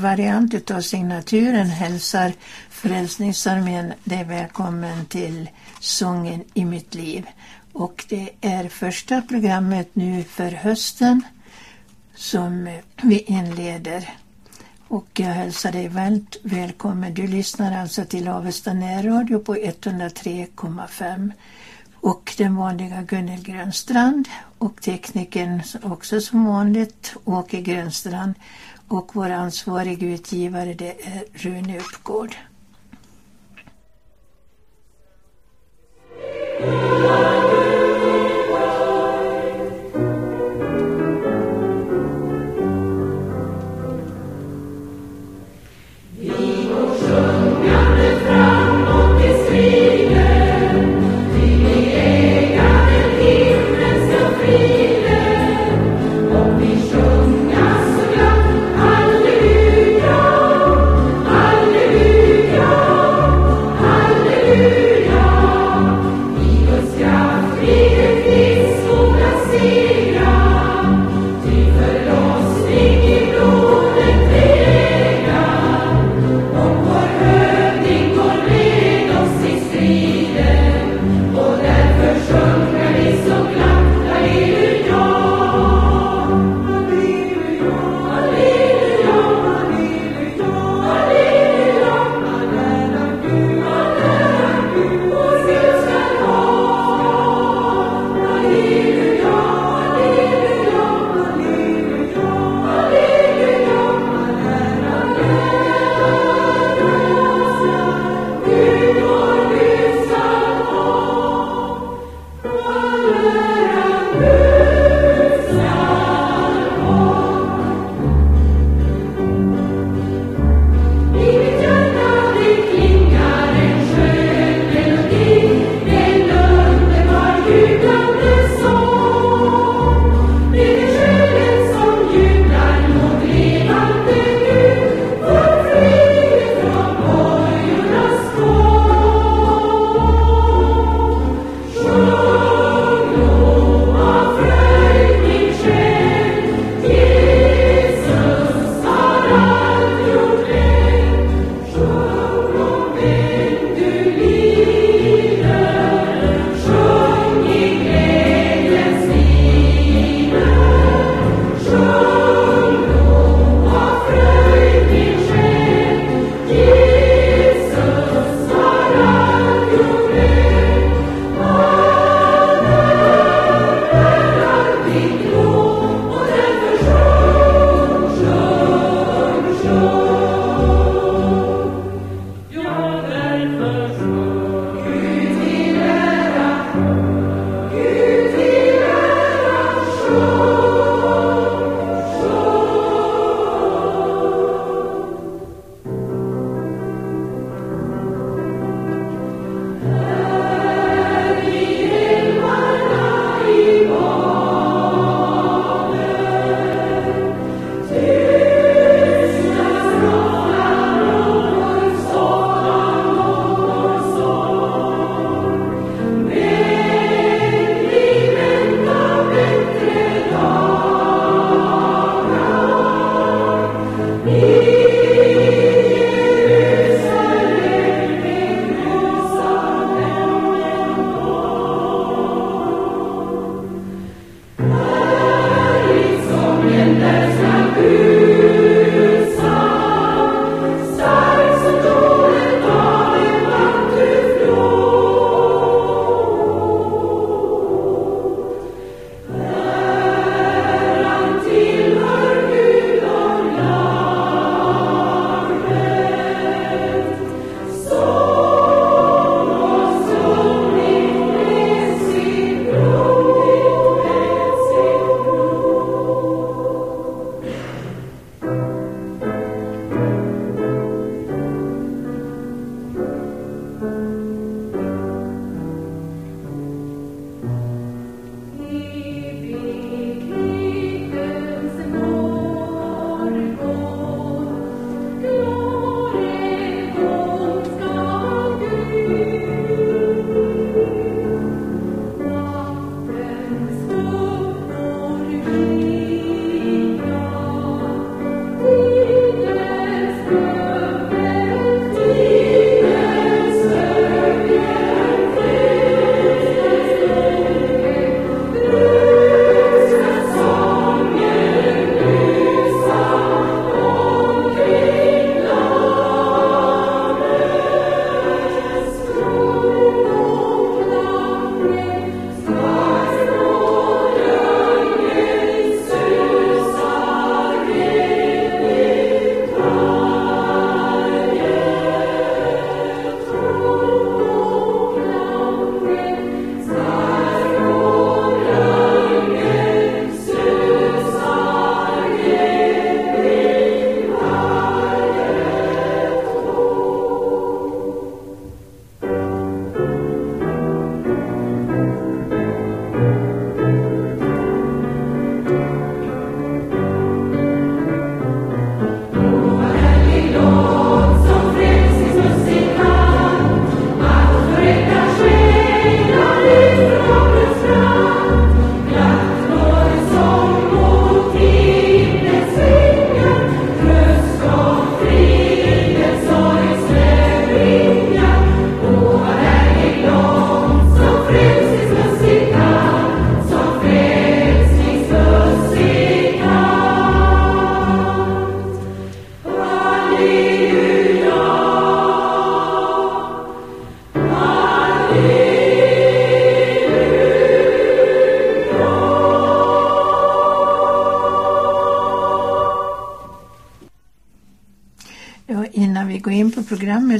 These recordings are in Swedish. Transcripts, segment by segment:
Variant utav signaturen hälsar Frälsningsarmén dig välkommen till Sången i mitt liv. Och det är första programmet nu för hösten som vi inleder. Och jag hälsar dig varmt välkommen. Du lyssnar alltså till Avesta närradio på 103,5 och den vanliga Gunnel Grönstrand och tekniken också som vanligt Åke Grönstrand och vår ansvarig utgivare det är Rune Uppgård. Mm.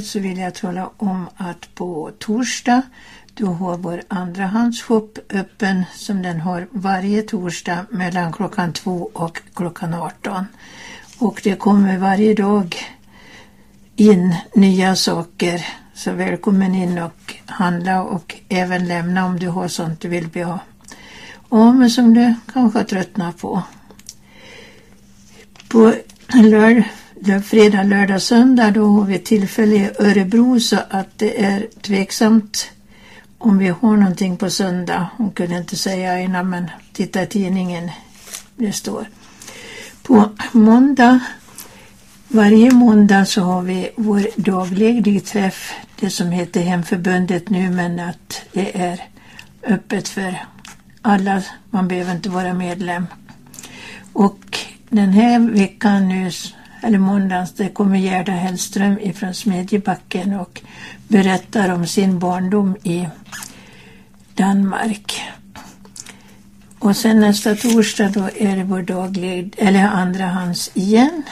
Övrigt så vill jag tala om att på torsdag då har vår andrahandsshop öppen som den har varje torsdag mellan klockan 2 och klockan 18. Och det kommer varje dag in nya saker. Så välkommen in och handla och även lämna om du har sånt du vill ha. Ja, men som du kanske har tröttnat på. På lördag fredag, lördag, söndag då har vi tillfälle i Örebro så att det är tveksamt om vi har någonting på söndag. Hon kunde inte säga innan men titta i tidningen. Det står. På måndag, varje måndag så har vi vår dagliga träff. Det som heter Hemförbundet nu men att det är öppet för alla. Man behöver inte vara medlem. Och den här veckan nu eller måndags, det kommer Gerda Hellström ifrån Smedjebacken och berättar om sin barndom i Danmark. Och sen nästa torsdag då är det vår daglig, eller andrahands igen.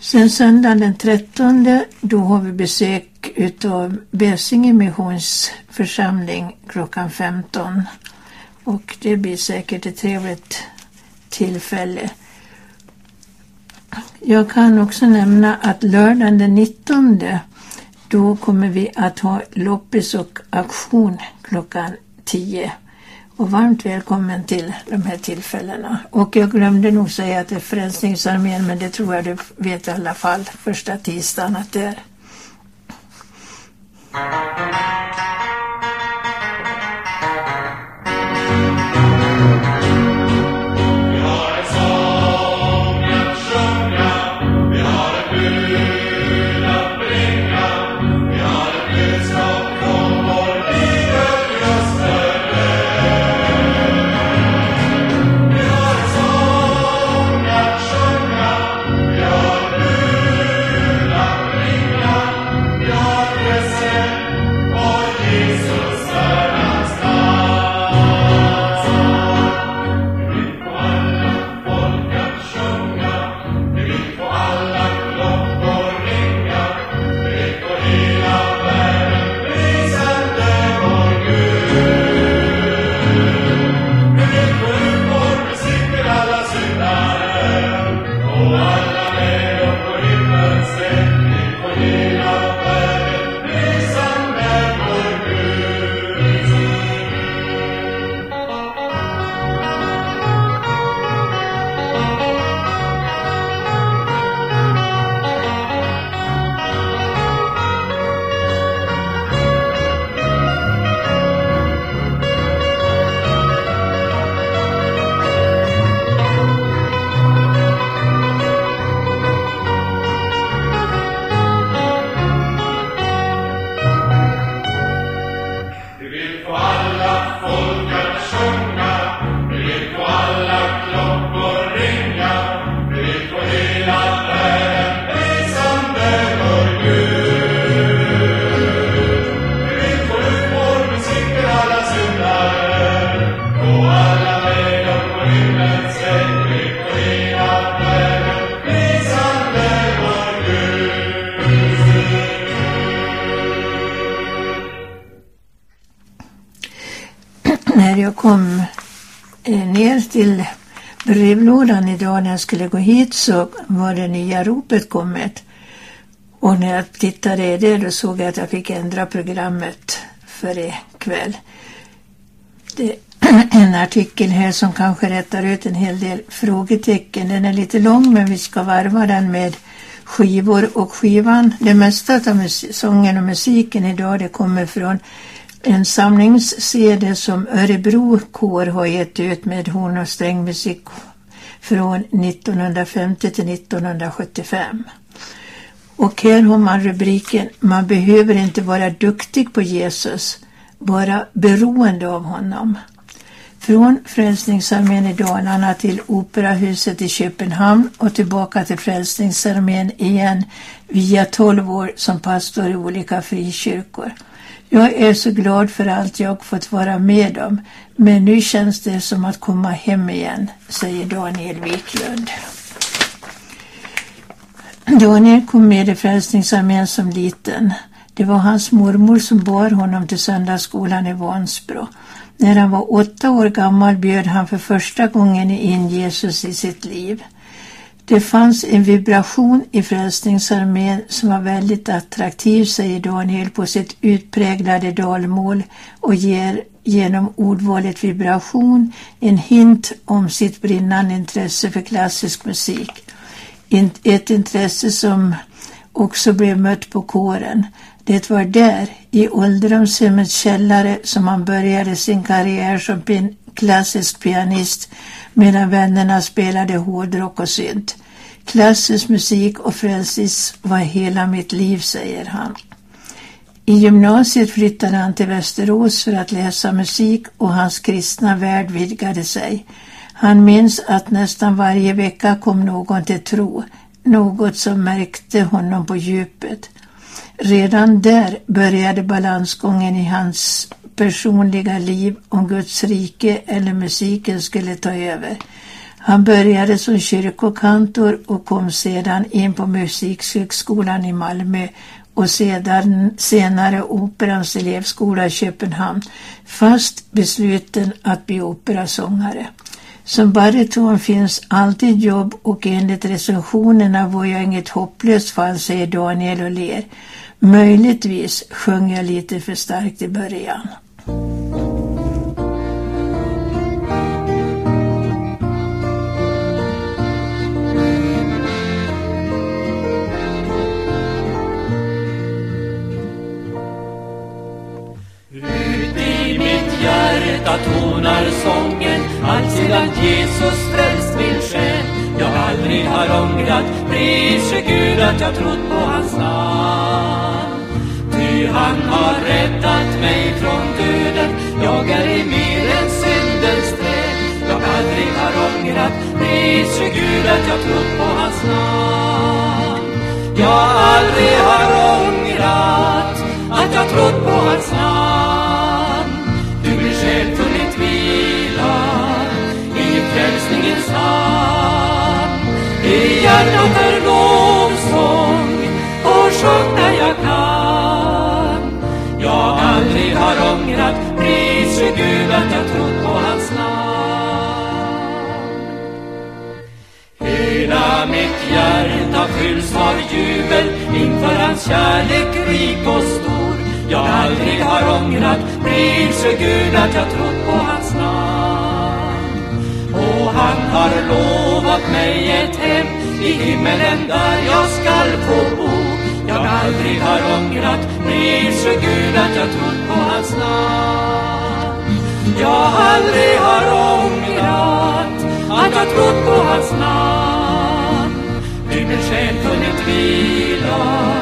Sen söndagen den 13 då har vi besök utav Bäsinge missionsförsamling klockan 15. Och det blir säkert ett trevligt tillfälle. Jag kan också nämna att lördagen den 19 då kommer vi att ha loppis och auktion klockan 10. Och varmt välkommen till de här tillfällena. Och jag glömde nog säga att det är Frälsningsarmén men det tror jag du vet i alla fall första tisdagen att det är. När jag skulle gå hit så var det nya ropet kommit. Och när jag tittade i det då såg jag att jag fick ändra programmet för ikväll. Det är en artikel här som kanske rättar ut en hel del frågetecken. Den är lite lång men vi ska varva den med skivor och skivan. Det mesta av sången och musiken idag det kommer från en samlings-CD som Örebro kår har gett ut med horn och strängmusik från 1950 till 1975. Och här har man rubriken Man behöver inte vara duktig på Jesus, bara beroende av honom. Från Frälsningsarmén i Dalarna till Operahuset i Köpenhamn och tillbaka till Frälsningsarmén igen via 12 år som pastor i olika frikyrkor. Jag är så glad för allt jag fått vara med om, men nu känns det som att komma hem igen, säger Daniel Wiklund. Daniel kom med i Frälsningsarmén som liten. Det var hans mormor som bar honom till söndagsskolan i Vansbro. När han var åtta år gammal bjöd han för första gången in Jesus i sitt liv. Det fanns en vibration i Frälsningsarmén som var väldigt attraktiv, säger Daniel på sitt utpräglade dalmål och ger genom ordvalet vibration en hint om sitt brinnande intresse för klassisk musik. Ett intresse som också blev mött på kåren. Det var där, i ålderdomshemmets källare, som han började sin karriär som klassisk pianist medan vännerna spelade hårdrock och synt. Klassisk musik och frälsis var hela mitt liv, säger han. I gymnasiet flyttade han till Västerås för att läsa musik och hans kristna värld vidgade sig. Han minns att nästan varje vecka kom någon till tro, något som märkte honom på djupet. Redan där började balansgången i hans personliga liv om Guds rike eller musiken skulle ta över. Han började som kyrkokantor och kom sedan in på Musikhögskolan i Malmö och sedan, senare Operans elevskola i Köpenhamn, fast besluten att bli operasångare. Som bariton finns alltid jobb och enligt recensionerna var jag inget hopplöst fall, säger Daniel och ler. Möjligtvis sjöng jag lite för starkt i början. Att Jesus frälst min själ. Jag aldrig har ångrat, prise Gud att jag trott på hans namn. Ty han har räddat mig från döden, jag är i mer än syndens träd. Jag aldrig har ångrat, prise Gud att jag trott på hans namn. Jag aldrig har ångrat att jag trott på hans namn. I hjärtat är lovsång och sjunga jag kan. Jag aldrig har ångrat, pris Gud att jag trott på hans namn. Hela mitt hjärta fylls av jubel inför hans kärlek rik och stor. Jag aldrig har ångrat, pris för Gud att jag trott på hans namn. Och han har lovat mig ett hem i himmelen där jag skall få bo. Jag aldrig har ångrat, prise Gud att jag trott på hans namn. Jag aldrig har ångrat att jag trott på hans namn. Nu min själ funnit vila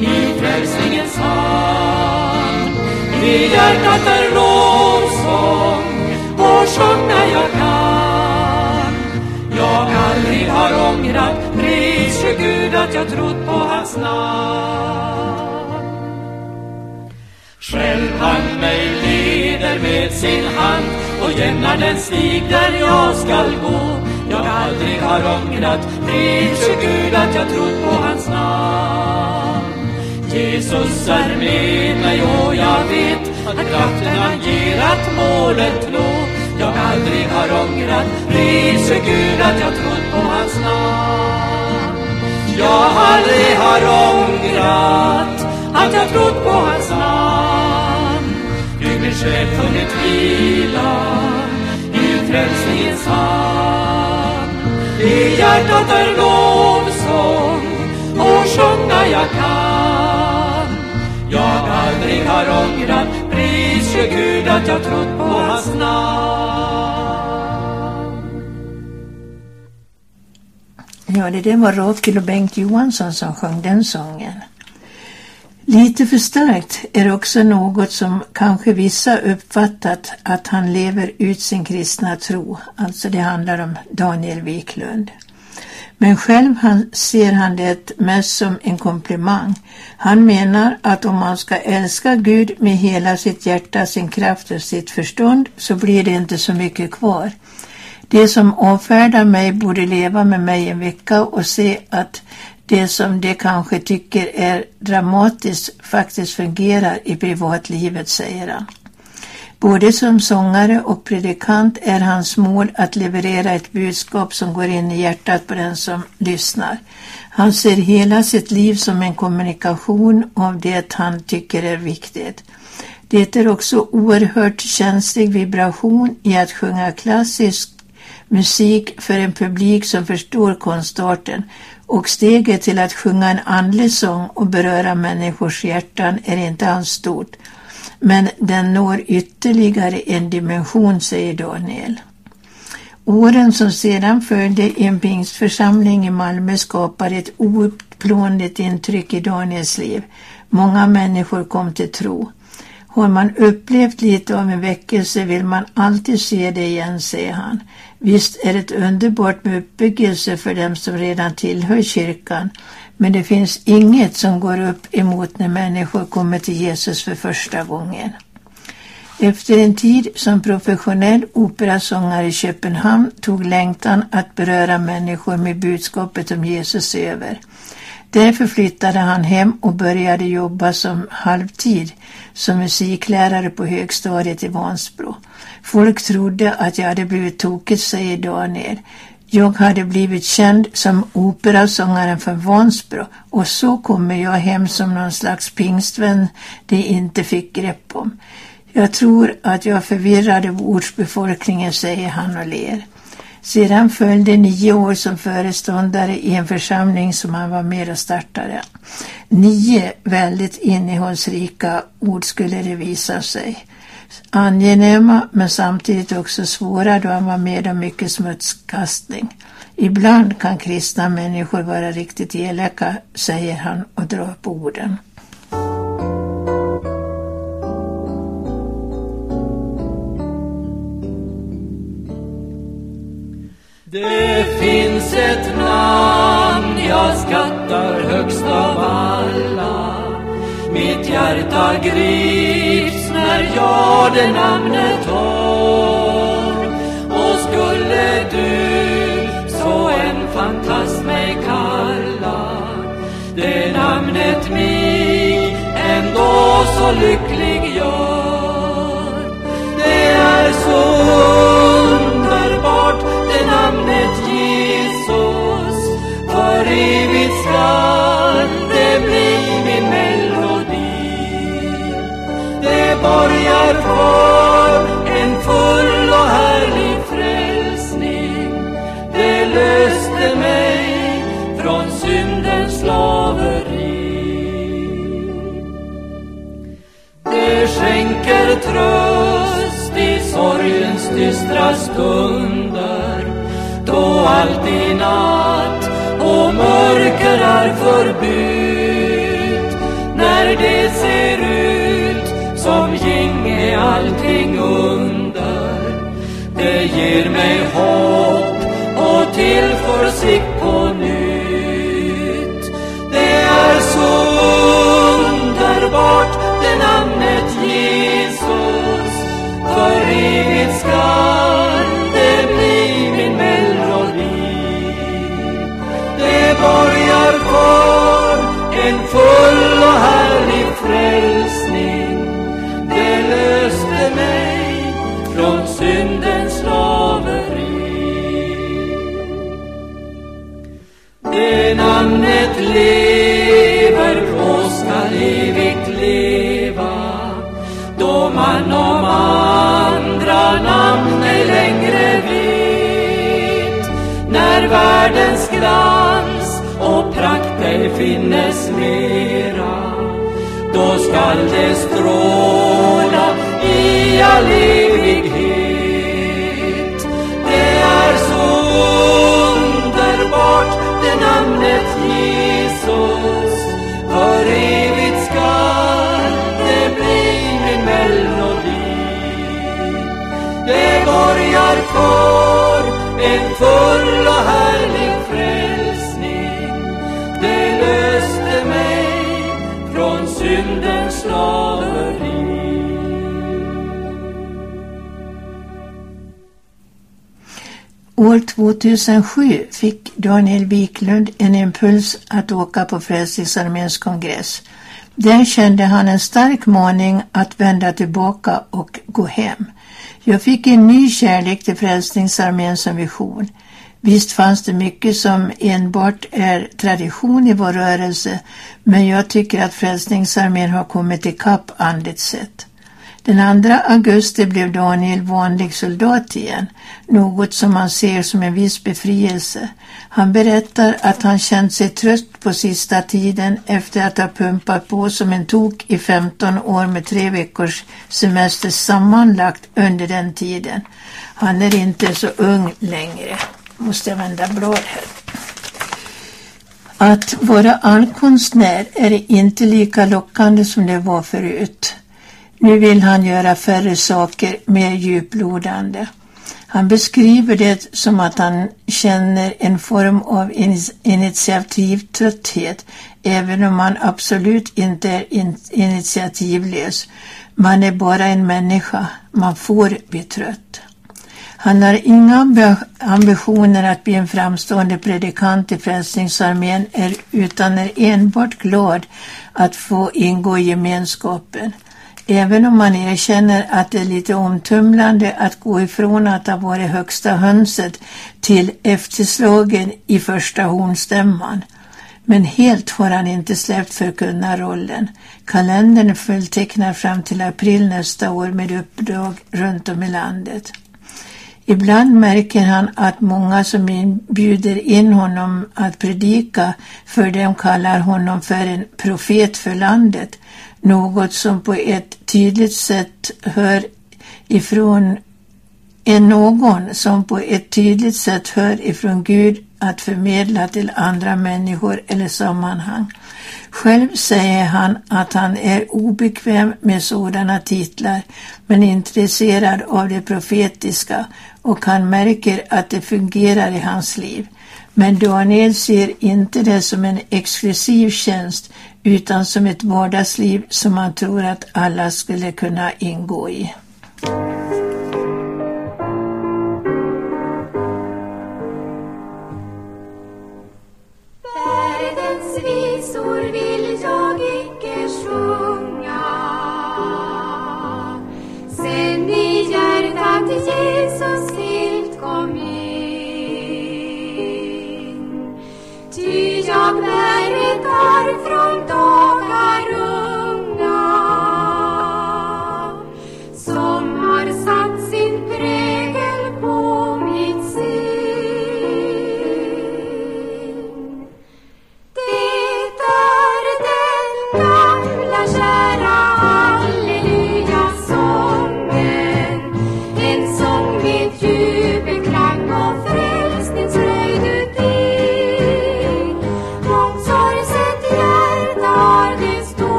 i frälsningens hand. I hjärtat är lovsång och sjunga jag kan. Har ångrat, pris Gud att jag trott på hans namn. Själv han mig leder med sin hand och jämnar den stig där jag skall gå. Jag aldrig har ångrat, pris Gud att jag trott på hans namn. Jesus är med mig och jag vet att kraften han ger att målet nå. Jag aldrig har ångrat, pris Gud att jag trott på hans namn. Jag aldrig har ångrat att jag trott på hans namn. Du min själ funnit vila i frälsningens hamn. I hjärtat är lovsång och sjunga jag kan. Jag aldrig har ångrat, pris Gud att jag trott på hans namn. Ja, det var Rakel och Bengt Johansson som sjöng den sången. Lite för starkt är också något som kanske vissa uppfattat att han lever ut sin kristna tro. Alltså det handlar om Daniel Wiklund. Men själv han, ser han det mest som en komplimang. Han menar att om man ska älska Gud med hela sitt hjärta, sin kraft och sitt förstånd så blir det inte så mycket kvar. De som avfärdar mig borde leva med mig en vecka och se att det som de kanske tycker är dramatiskt faktiskt fungerar i privatlivet, säger han. Både som sångare och predikant är hans mål att leverera ett budskap som går in i hjärtat på den som lyssnar. Han ser hela sitt liv som en kommunikation av det han tycker är viktigt. Det är också oerhört känslig vibration i att sjunga klassisk musik för en publik som förstår konstarten och steget till att sjunga en andlig sång och beröra människors hjärtan är inte alls stort. Men den når ytterligare en dimension, säger Daniel. Åren som sedan följde i en pingstförsamling i Malmö skapade ett outplånligt intryck i Daniels liv. Många människor kom till tro. Har man upplevt lite av en väckelse vill man alltid se det igen, säger han. Visst är det underbart med uppbyggelse för dem som redan tillhör kyrkan, men det finns inget som går upp emot när människor kommer till Jesus för första gången. Efter en tid som professionell operasångare i Köpenhamn tog längtan att beröra människor med budskapet om Jesus över. Därför flyttade han hem och började jobba som halvtid som musiklärare på högstadiet i Vansbro. Folk trodde att jag hade blivit tokig, säger Daniel. Jag hade blivit känd som operasångaren från Vansbro och så kommer jag hem som någon slags pingstvän de inte fick grepp om. Jag tror att jag förvirrade ortsbefolkningen, säger han och ler. Sedan följde nio år som föreståndare i en församling som han var med och startade. Nio väldigt innehållsrika ord skulle det visa sig. Angenäma men samtidigt också svåra då han var med om mycket smutskastning. Ibland kan kristna människor vara riktigt elaka, säger han och drar på orden. Det finns ett namn jag skattar högst av alla. Mitt hjärta grips när jag det namnet hör. Och skulle du så en fantast mig kalla, det namnet mig ändå så lycklig gör. Det är så underbart, det namnet Jesus för borgar för en full och härlig frälsning. Det löste mig från syndens slaveri. Det skänker tröst i sorgens dystra stunder då allt i natt och mörker är förbytt. När det allting under. Det ger mig hopp och tillförsikt på nytt. Det är så underbart det namnet Jesus för evigt skall borgar för en full och härlig frälsning. Lever och skall evigt leva då man om andra namn ej längre vet när världens glans och prakt ej finnes mera. Då skall det stråla i all evighet. Jesus. För evigt skall det bli min melodi. Det borgar för en full och härlig frälsning Det löste mig från syndens slaveri. År 2007 fick Daniel Wiklund en impuls att åka på Frälsningsarméns kongress. Där kände han en stark maning att vända tillbaka och gå hem. Jag fick en ny kärlek till Frälsningsarmén som vision. Visst fanns det mycket som enbart är tradition i vår rörelse, men jag tycker att Frälsningsarmén har kommit ikapp andligt sett. Den 2 augusti blev Daniel vanlig soldat igen, något som han ser som en viss befrielse. Han berättar att han känt sig trött på sista tiden efter att ha pumpat på som en tok i 15 år med tre veckors semester sammanlagt under den tiden. Han är inte så ung längre. Måste jag vända blad här. Att vara allkonstnär är inte lika lockande som det var förut. Nu vill han göra färre saker mer djuplodande. Han beskriver det som att han känner en form av initiativtrötthet, även om han absolut inte är initiativlös. Man är bara en människa, man får bli trött. Han har inga ambitioner att bli en framstående predikant i Frälsningsarmén utan är enbart glad att få ingå i gemenskapen. Även om man erkänner att det är lite omtumlande att gå ifrån att ha varit högsta hönset till efterslagen i första hornstämman. Men helt har han inte släppt förkunnarrollen. Kalendern är fulltecknad fram till april nästa år med uppdrag runt om i landet. Ibland märker han att många som bjuder in honom att predika för dem kallar honom för en profet för landet något som på ett tydligt sätt hör ifrån är någon som på ett tydligt sätt hör ifrån Gud att förmedla till andra människor eller sammanhang. Själv säger han att han är obekväm med sådana titlar men intresserad av det profetiska och han märker att det fungerar i hans liv. Men Daniel ser inte det som en exklusiv tjänst utan som ett vardagsliv som man tror att alla skulle kunna ingå i.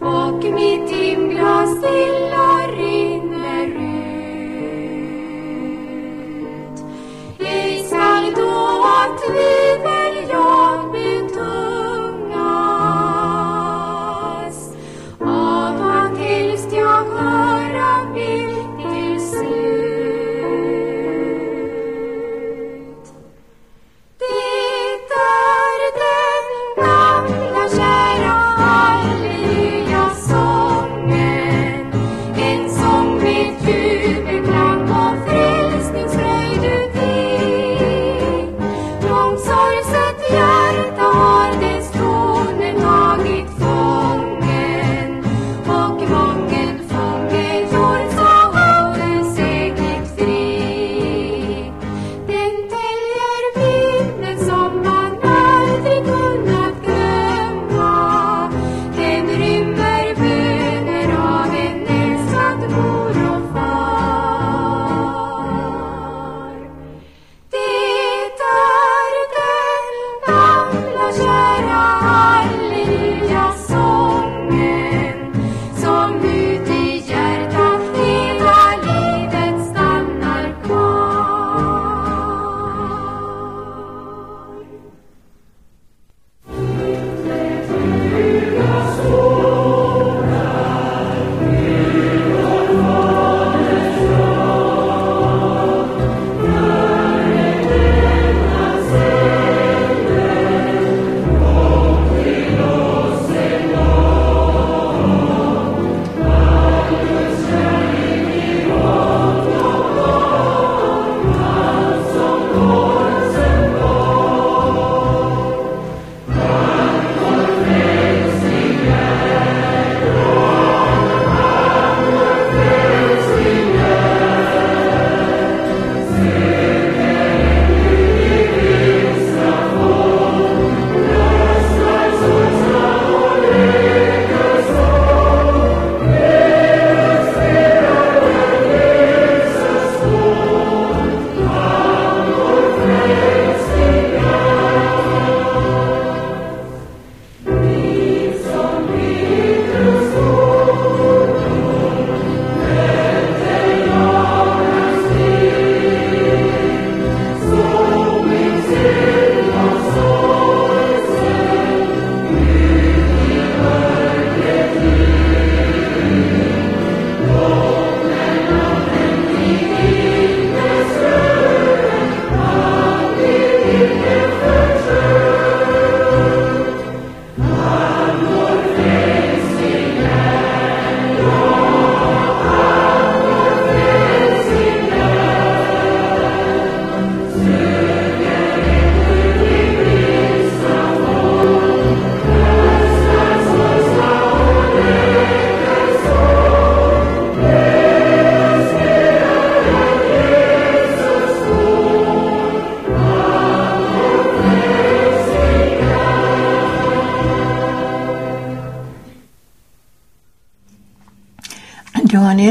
och mitt inre stilla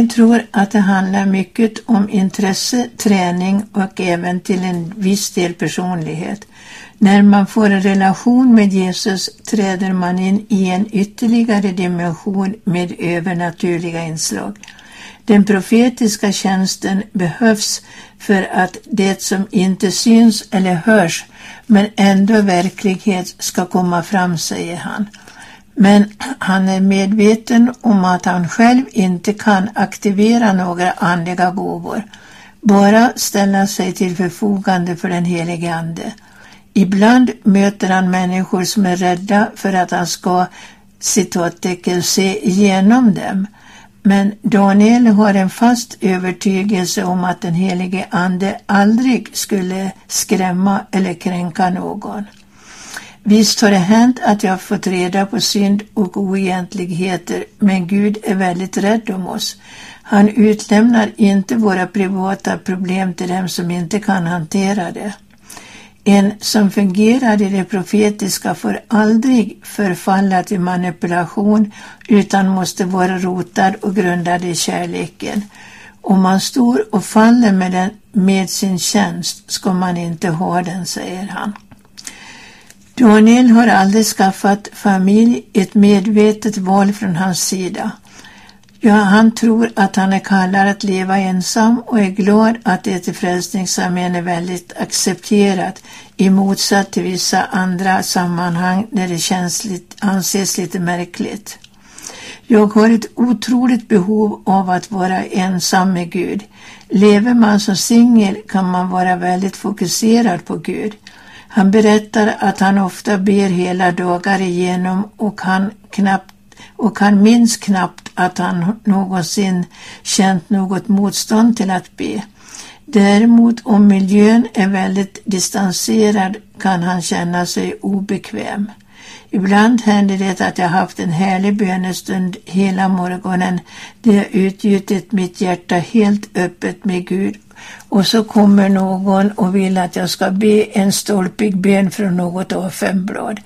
tror att det handlar mycket om intresse, träning och även till en viss del personlighet. När man får en relation med Jesus träder man in i en ytterligare dimension med övernaturliga inslag. Den profetiska tjänsten behövs för att det som inte syns eller hörs men ändå verklighet ska komma fram, säger han. Men han är medveten om att han själv inte kan aktivera några andliga gåvor, bara ställa sig till förfogande för den helige Ande. Ibland möter han människor som är rädda för att han ska citattecken se igenom dem. Men Daniel har en fast övertygelse om att den helige Ande aldrig skulle skrämma eller kränka någon. Visst har det hänt att jag fått reda på synd och oegentligheter, men Gud är väldigt rädd om oss. Han utlämnar inte våra privata problem till dem som inte kan hantera det. En som fungerar i det profetiska får aldrig förfalla till manipulation utan måste vara rotad och grundad i kärleken. Om man står och faller med, den, med sin tjänst ska man inte ha den, säger han. Daniel har aldrig skaffat familj, ett medvetet val från hans sida. Ja, han tror att han är kallad att leva ensam och är glad att det i Frälsningsarmén är väldigt accepterat i motsats till vissa andra sammanhang där det känns lite, anses lite märkligt. Jag har ett otroligt behov av att vara ensam med Gud. Lever man som singel kan man vara väldigt fokuserad på Gud. Han berättar att han ofta ber hela dagar igenom och han, knappt, och han minns knappt att han någonsin känt något motstånd till att be. Däremot om miljön är väldigt distanserad kan han känna sig obekväm. Ibland händer det att jag haft en härlig bönestund hela morgonen där jag utgjutit mitt hjärta helt öppet med Gud och så kommer någon och vill att jag ska be en stolpig bön från något A5-blad.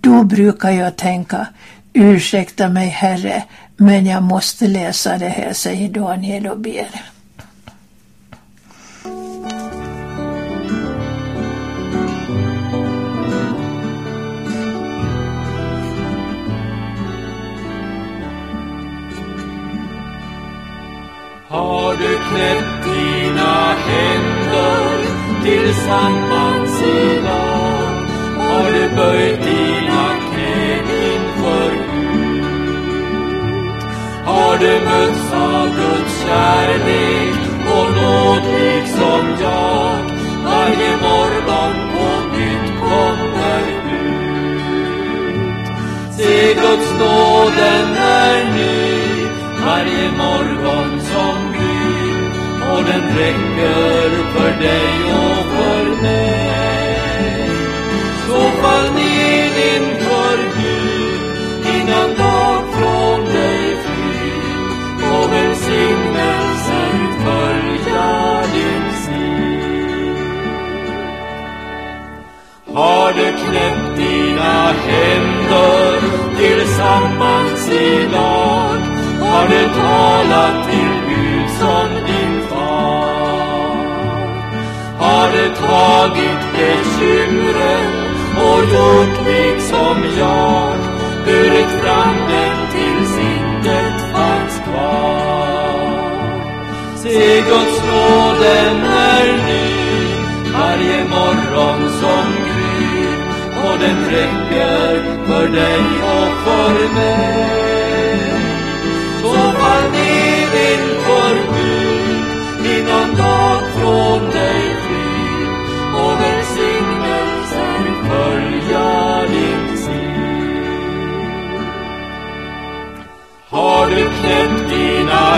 Då brukar jag tänka, ursäkta mig Herre, men jag måste läsa det här, säger Daniel och ber. Har du knäppt dina händer tillsammans i? Har du böjt dina knän inför Gud? Har du mötts av Guds kärlek och nåd liksom jag? Varje morgon på nytt kommer ut. Se Guds nåden är ny varje morgon som och den räcker för dig och för mig. Så fall ner inför Gud innan dag från dig flyr och välsignelsen följa din stig. Har du knäppt dina händer tillsammans i lag har du talat till Gud som din har du tagit bekymren och gjort liksom jag, burit fram den tills intet fanns kvar. Se Guds nåden är ny varje morgon som gryr och den räcker för dig och för mig så fall ner inför Gud innan dagen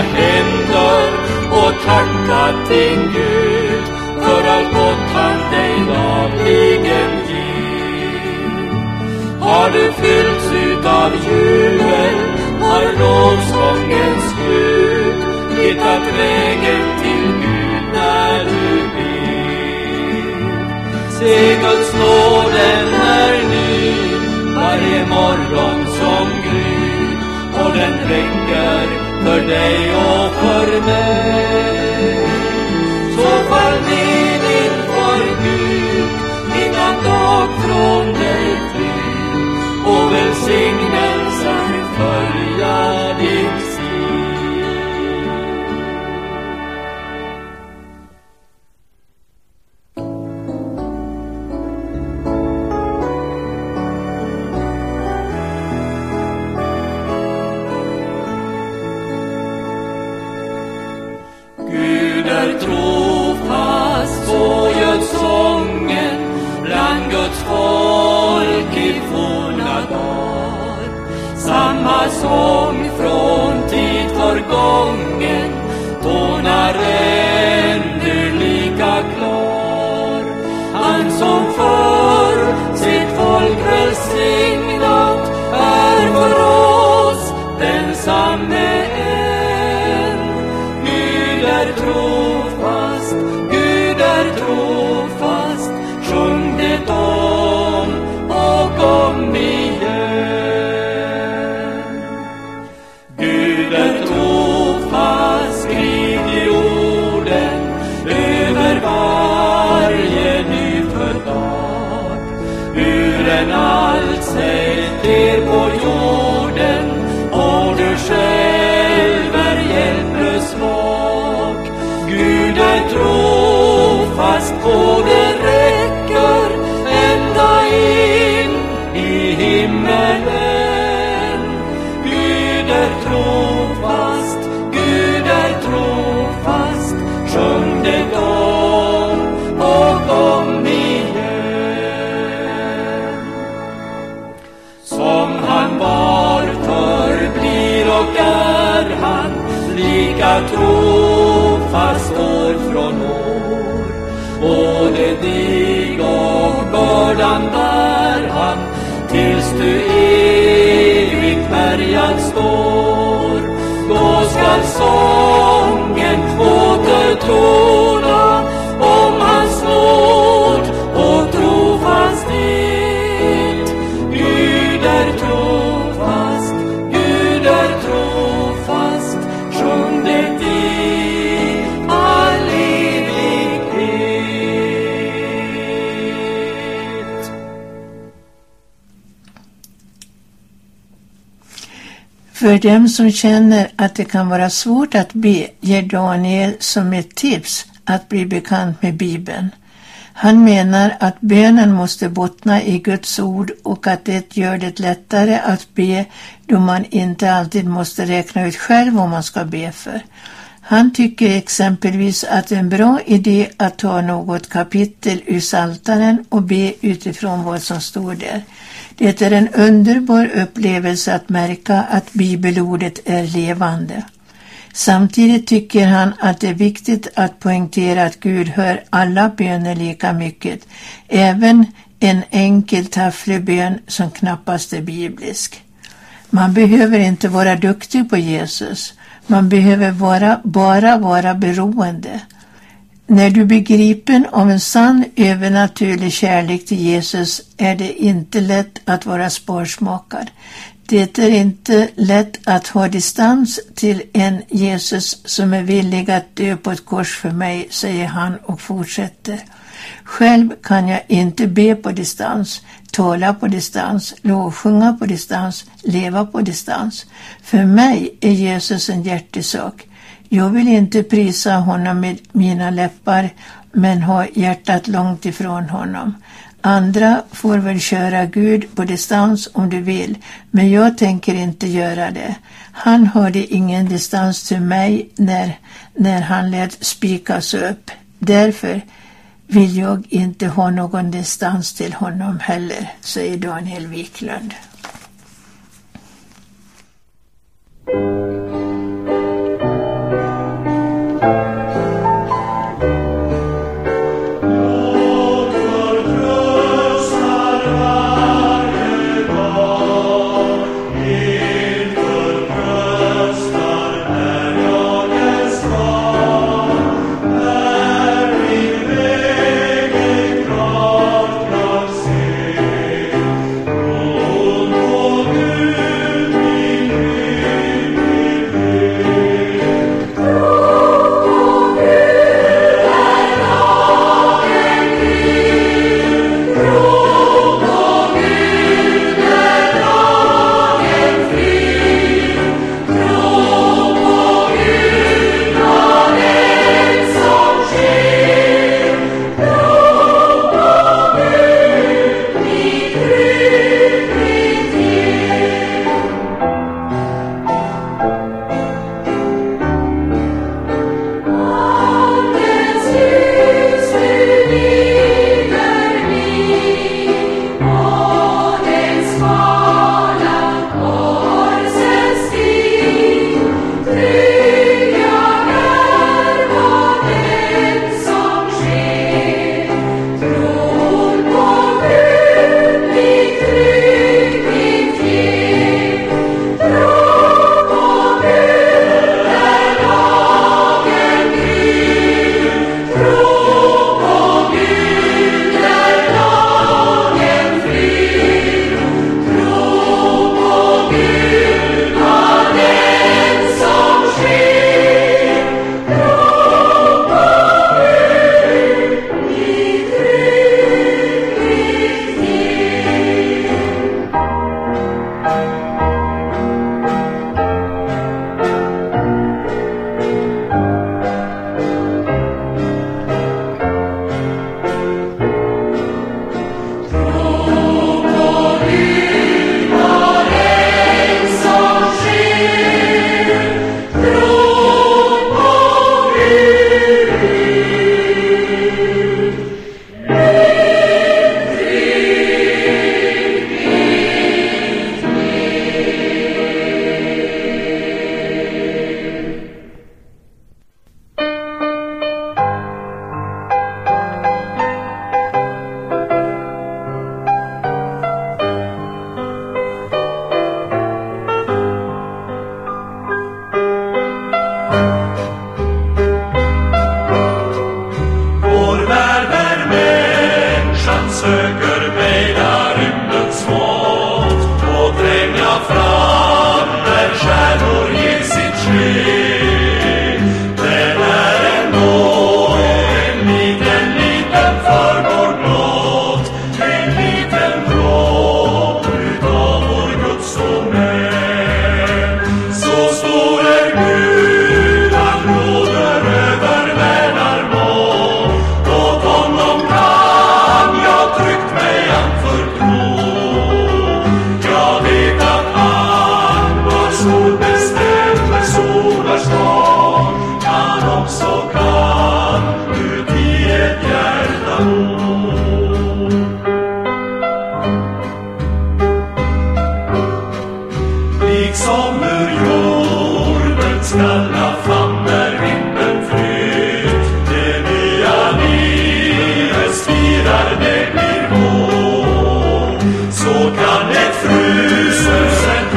händer och tackat din Gud för allt gott han dig dagligen ger? Har du fyllts utav jubel har lovsångens Gud hittat vägen till Gud när du ber. Se Guds nåden är ny varje morgon som gryr och den räcker för dig och för mig. Så fall ned inför Gud innan dag från dig flyr och välsignelse som känner att det kan vara svårt att be ger Daniel som ett tips att bli bekant med Bibeln. Han menar att bönen måste bottna i Guds ord och att det gör det lättare att be då man inte alltid måste räkna ut själv vad man ska be för. Han tycker exempelvis att det är en bra idé att ta något kapitel ur Saltaren och be utifrån vad som står där. Det är en underbar upplevelse att märka att bibelordet är levande. Samtidigt tycker han att det är viktigt att poängtera att Gud hör alla böner lika mycket, även en enkel tafflig bön som knappast är biblisk. Man behöver inte vara duktig på Jesus, man behöver vara, bara vara beroende. När du blir gripen av en sann övernaturlig kärlek till Jesus är det inte lätt att vara sparsmakad. Det är inte lätt att ha distans till en Jesus som är villig att dö på ett kors för mig, säger han och fortsätter. Själv kan jag inte be på distans, tala på distans, lovsjunga på distans, leva på distans. För mig är Jesus en hjärtesak. Jag vill inte prisa honom med mina läppar men ha hjärtat långt ifrån honom. Andra får väl köra Gud på distans om du vill, men jag tänker inte göra det. Han hade ingen distans till mig när, när han lät spikas upp. Därför vill jag inte ha någon distans till honom heller, säger Daniel Wiklund.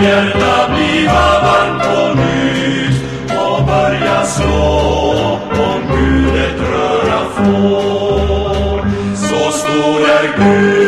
Hjärta bliva varmt på nytt och börja slå om Gud ett röra får. Så stor är Gud,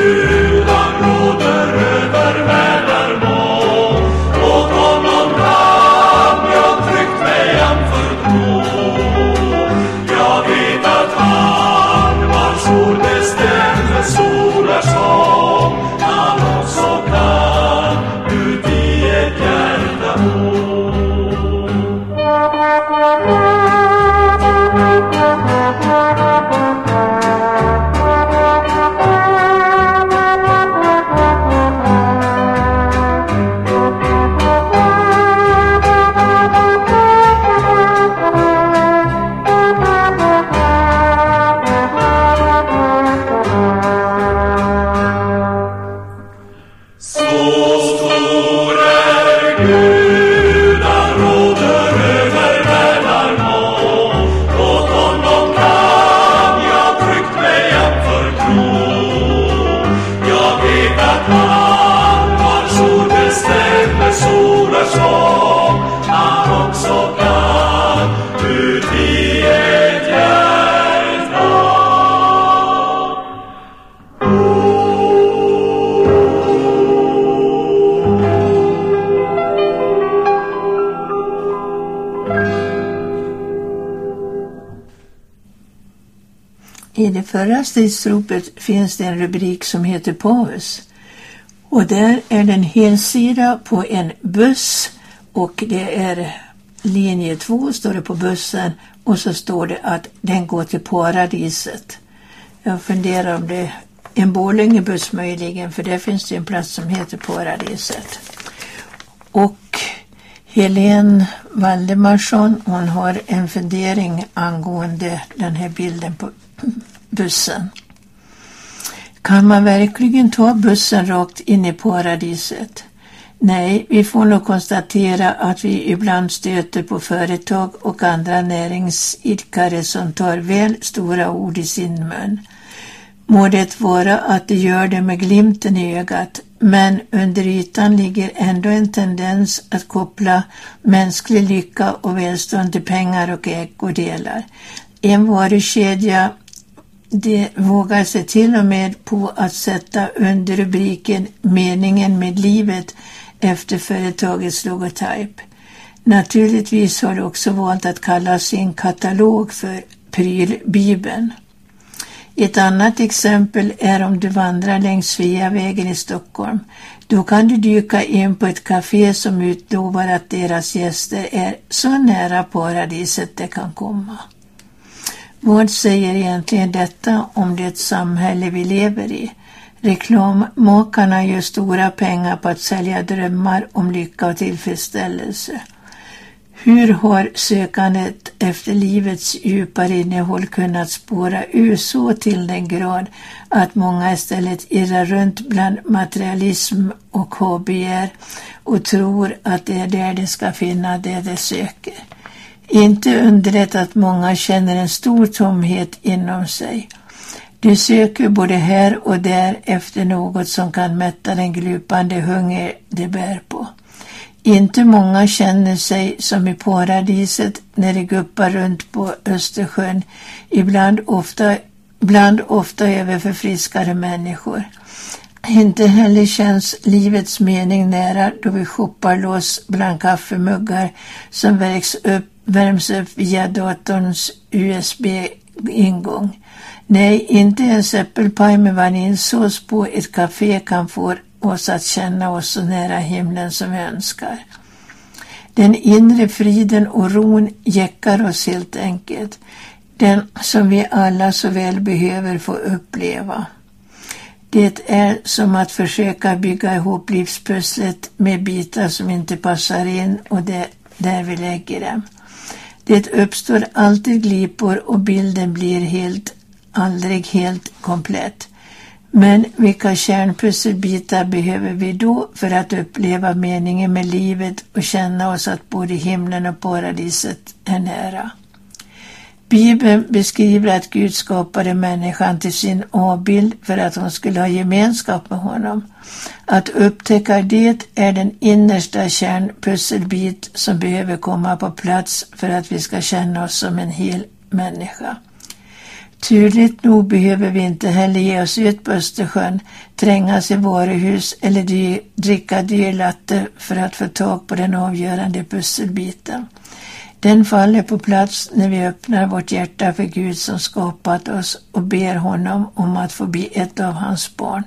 förra stridsropet finns det en rubrik som heter Paus. Och där är det en helsida på en buss och det är linje 2 står det på bussen och så står det att den går till paradiset. Jag funderar om det är en Borlängebuss möjligen för där finns det en plats som heter Paradiset. Och Helene Valdemarsson hon har en fundering angående den här bilden på bussen. Kan man verkligen ta bussen rakt in i paradiset? Nej, vi får nog konstatera att vi ibland stöter på företag och andra näringsidkare som tar väl stora ord i sin mun. Må det vara att de gör det med glimten i ögat, men under ytan ligger ändå en tendens att koppla mänsklig lycka och välstånd till pengar och ägodelar. En varukedja de vågar sig till och med på att sätta under rubriken Meningen med livet efter företagets logotyp. Naturligtvis har de också valt att kalla sin katalog för Prylbibeln. Ett annat exempel är om du vandrar längs Sveavägen i Stockholm. Då kan du dyka in på ett café som utlovar att deras gäster är så nära paradiset det kan komma. Vad säger egentligen detta om det samhälle vi lever i? Reklammakarna gör stora pengar på att sälja drömmar om lycka och tillfredsställelse. Hur har sökandet efter livets djupare innehåll kunnat spåra ur så till den grad att många istället irrar runt bland materialism och hobbyer och tror att det är där de ska finna det de söker? Inte underligt att många känner en stor tomhet inom sig. Du söker både här och där efter något som kan mätta den glupande hunger de bär på. Inte många känner sig som i paradiset när de guppar runt på Östersjön, ibland ofta ibland ofta över förfriskade människor. Inte heller känns livets mening nära då vi shoppar loss bland kaffemuggar som värks upp, värms upp via datorns USB-ingång. Nej, inte ens äppelpaj med vaniljsås på ett café kan få oss att känna oss så nära himlen som vi önskar. Den inre friden och ron jäckar oss helt enkelt. Den som vi alla så väl behöver få uppleva. Det är som att försöka bygga ihop livspusslet med bitar som inte passar in och det där vi lägger dem. Det uppstår alltid glipor och bilden blir helt, aldrig helt komplett. Men vilka kärnpusselbitar behöver vi då för att uppleva meningen med livet och känna oss att både himlen och paradiset är nära? Bibeln beskriver att Gud skapade människan till sin avbild för att hon skulle ha gemenskap med honom. Att upptäcka det är den innersta kärnpusselbit som behöver komma på plats för att vi ska känna oss som en hel människa. Turligt nog behöver vi inte heller ge oss ut på Östersjön, trängas i varuhus eller dy dricka dyr latte för att få tag på den avgörande pusselbiten. Den faller på plats när vi öppnar vårt hjärta för Gud som skapat oss och ber honom om att få bli ett av hans barn.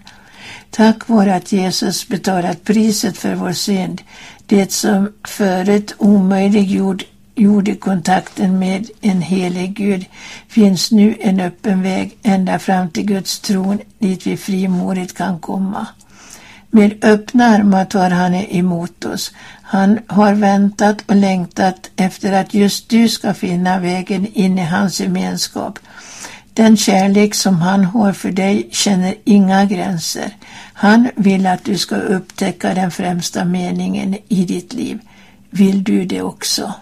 Tack vare att Jesus betalat priset för vår synd, det som förut omöjliggjorde gjorde kontakten med en helig Gud finns nu en öppen väg ända fram till Guds tron dit vi frimodigt kan komma. Med öppna armar tar han emot oss. Han har väntat och längtat efter att just du ska finna vägen in i hans gemenskap. Den kärlek som han har för dig känner inga gränser. Han vill att du ska upptäcka den främsta meningen i ditt liv. Vill du det också?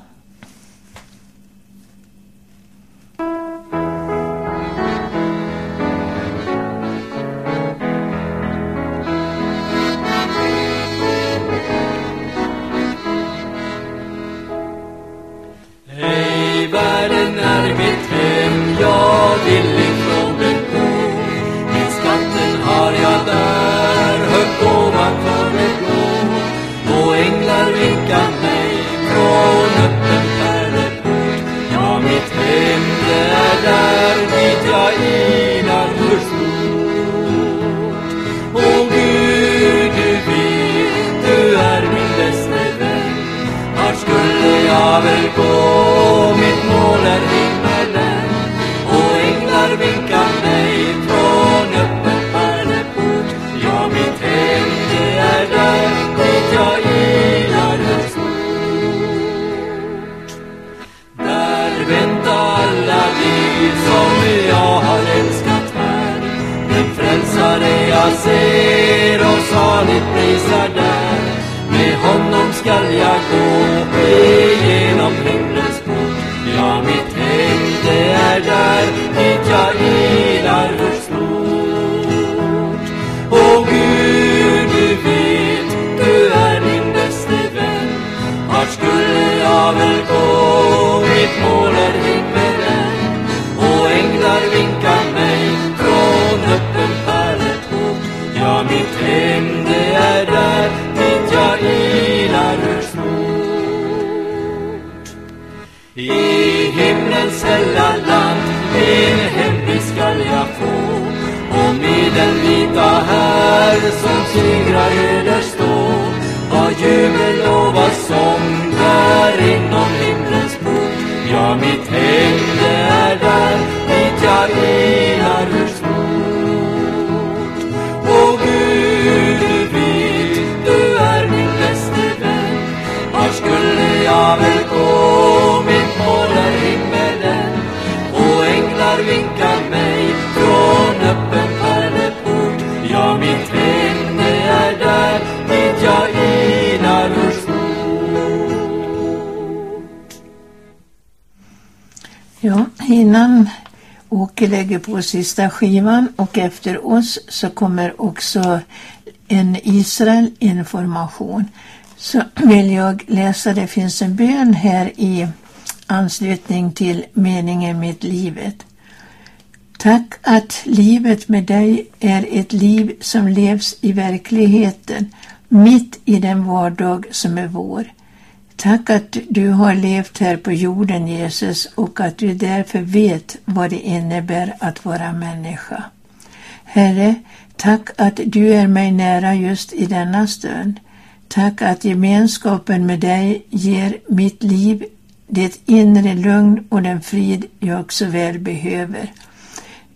America. jag ser och saligt prisar där Med honom skall jag gå igenom himlens port Ja, mitt hem det är där dit jag ilar vårt stort. Och Gud, du vet, du är min bäste vän. Vart skulle jag väl gå? mitt sälla land Din hemby skall jag få. Och med den vita här som segrar över stå. Vad jubel och vad sång där inom himlens port Ja, mitt hem det är där dit jag enar ur svårt O Gud, du vet, du är min bäste vän. Var skulle jag väl innan Åke lägger på sista skivan och efter oss så kommer också en Israel information. Så vill jag läsa, det finns en bön här i anslutning till meningen med livet. Tack att livet med dig är ett liv som levs i verkligheten, mitt i den vardag som är vår. Tack att du har levt här på jorden, Jesus, och att du därför vet vad det innebär att vara människa. Herre, tack att du är mig nära just i denna stund. Tack att gemenskapen med dig ger mitt liv det inre lugn och den frid jag så väl behöver.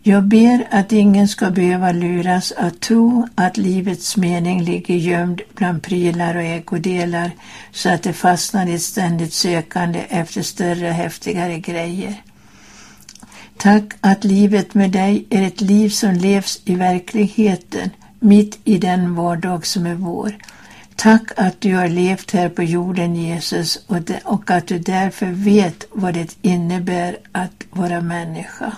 Jag ber att ingen ska behöva luras att tro att livets mening ligger gömd bland prylar och ägodelar så att det fastnar i ett ständigt sökande efter större och häftigare grejer. Tack att livet med dig är ett liv som levs i verkligheten, mitt i den vardag som är vår. Tack att du har levt här på jorden, Jesus, och, och att du därför vet vad det innebär att vara människa.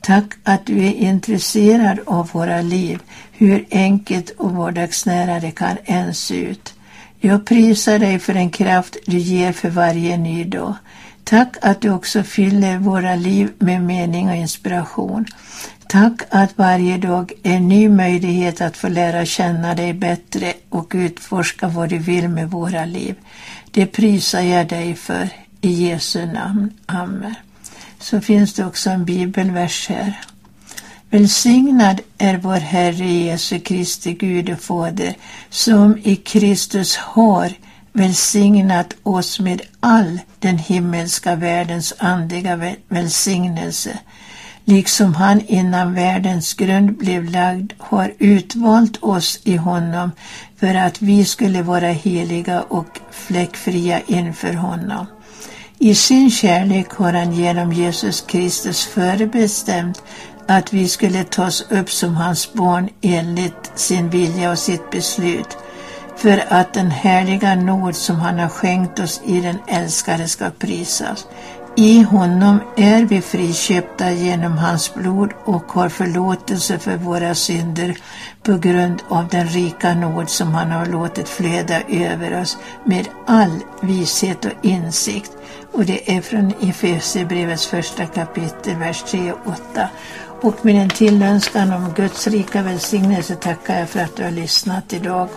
Tack att du är intresserad av våra liv, hur enkelt och vardagsnära det kan än se ut. Jag prisar dig för den kraft du ger för varje ny dag. Tack att du också fyller våra liv med mening och inspiration. Tack att varje dag är en ny möjlighet att få lära känna dig bättre och utforska vad du vill med våra liv. Det prisar jag dig för. I Jesu namn. Amen så finns det också en bibelvers här. Välsignad är vår Herre Jesu Kristi Gud och Fader som i Kristus har välsignat oss med all den himmelska världens andliga välsignelse liksom han innan världens grund blev lagd har utvalt oss i honom för att vi skulle vara heliga och fläckfria inför honom. I sin kärlek har han genom Jesus Kristus förbestämt att vi skulle tas upp som hans barn enligt sin vilja och sitt beslut för att den härliga nåd som han har skänkt oss i den älskade ska prisas. I honom är vi friköpta genom hans blod och har förlåtelse för våra synder på grund av den rika nåd som han har låtit flöda över oss med all vishet och insikt. Och det är från Efesierbrevets första kapitel, vers 3 och 8. Och med en tillönskan om Guds rika välsignelse tackar jag för att du har lyssnat idag